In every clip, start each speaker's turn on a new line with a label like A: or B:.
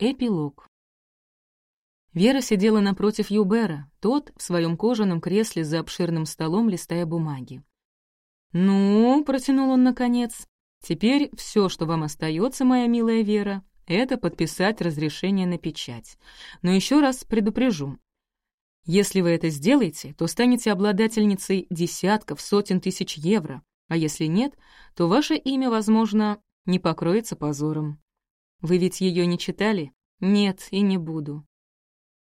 A: Эпилог. Вера сидела напротив Юбера, тот в своем кожаном кресле за обширным столом, листая бумаги. «Ну», — протянул он наконец, — «теперь все, что вам остается, моя милая Вера, это подписать разрешение на печать. Но еще раз предупрежу. Если вы это сделаете, то станете обладательницей десятков, сотен тысяч евро, а если нет, то ваше имя, возможно, не покроется позором. Вы ведь ее не читали? Нет, и не буду.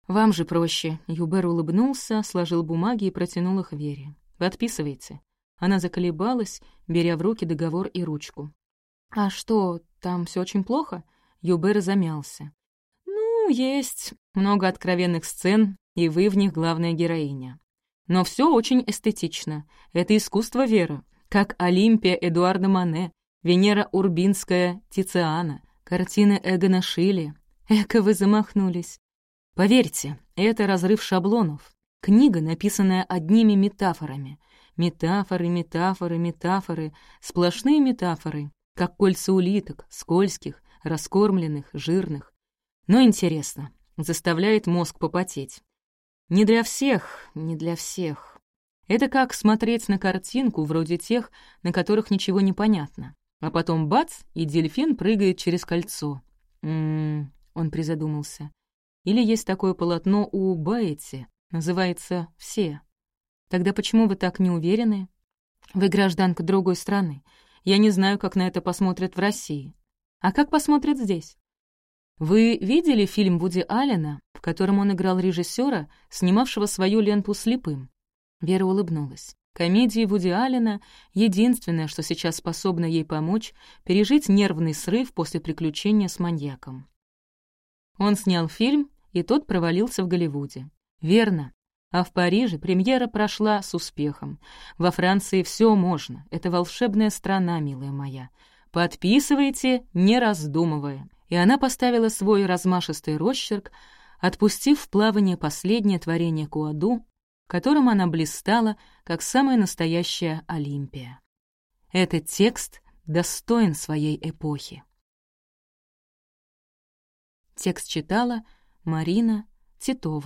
A: Вам же проще. Юбер улыбнулся, сложил бумаги и протянул их Вере. Подписывайте. Она заколебалась, беря в руки договор и ручку. «А что, там все очень плохо?» Юбер замялся. «Ну, есть много откровенных сцен, и вы в них главная героиня. Но все очень эстетично. Это искусство Вера, как Олимпия Эдуарда Мане, Венера Урбинская Тициана. Картины Эгона Шилли. Эко вы замахнулись. Поверьте, это разрыв шаблонов. Книга, написанная одними метафорами. Метафоры, метафоры, метафоры, сплошные метафоры, как кольца улиток, скользких, раскормленных, жирных. Но интересно, заставляет мозг попотеть. Не для всех, не для всех. Это как смотреть на картинку вроде тех, на которых ничего не понятно. А потом бац, и дельфин прыгает через кольцо. Ммм, он призадумался. Или есть такое полотно у Баэти, называется «Все». Тогда почему вы так не уверены? Вы гражданка другой страны. Я не знаю, как на это посмотрят в России. А как посмотрят здесь? Вы видели фильм Вуди Аллена, котором он играл режиссера, снимавшего свою ленту слепым? Вера улыбнулась. Комедии Вуди Аллена — единственное, что сейчас способно ей помочь пережить нервный срыв после приключения с маньяком. Он снял фильм, и тот провалился в Голливуде. Верно. А в Париже премьера прошла с успехом. Во Франции все можно. Это волшебная страна, милая моя. Подписывайте, не раздумывая. И она поставила свой размашистый росчерк, отпустив в плавание последнее творение Куаду которым она блистала, как самая настоящая Олимпия. Этот текст достоин своей эпохи. Текст читала Марина Титова.